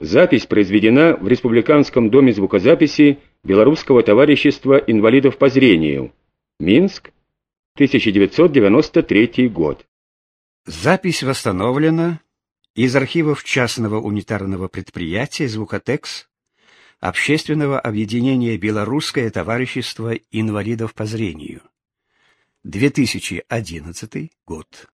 Запись произведена в Республиканском доме звукозаписи Белорусского товарищества инвалидов по зрению. Минск, 1993 год. Запись восстановлена из архивов частного унитарного предприятия «Звукотекс» Общественного объединения «Белорусское товарищество инвалидов по зрению». 2011 год.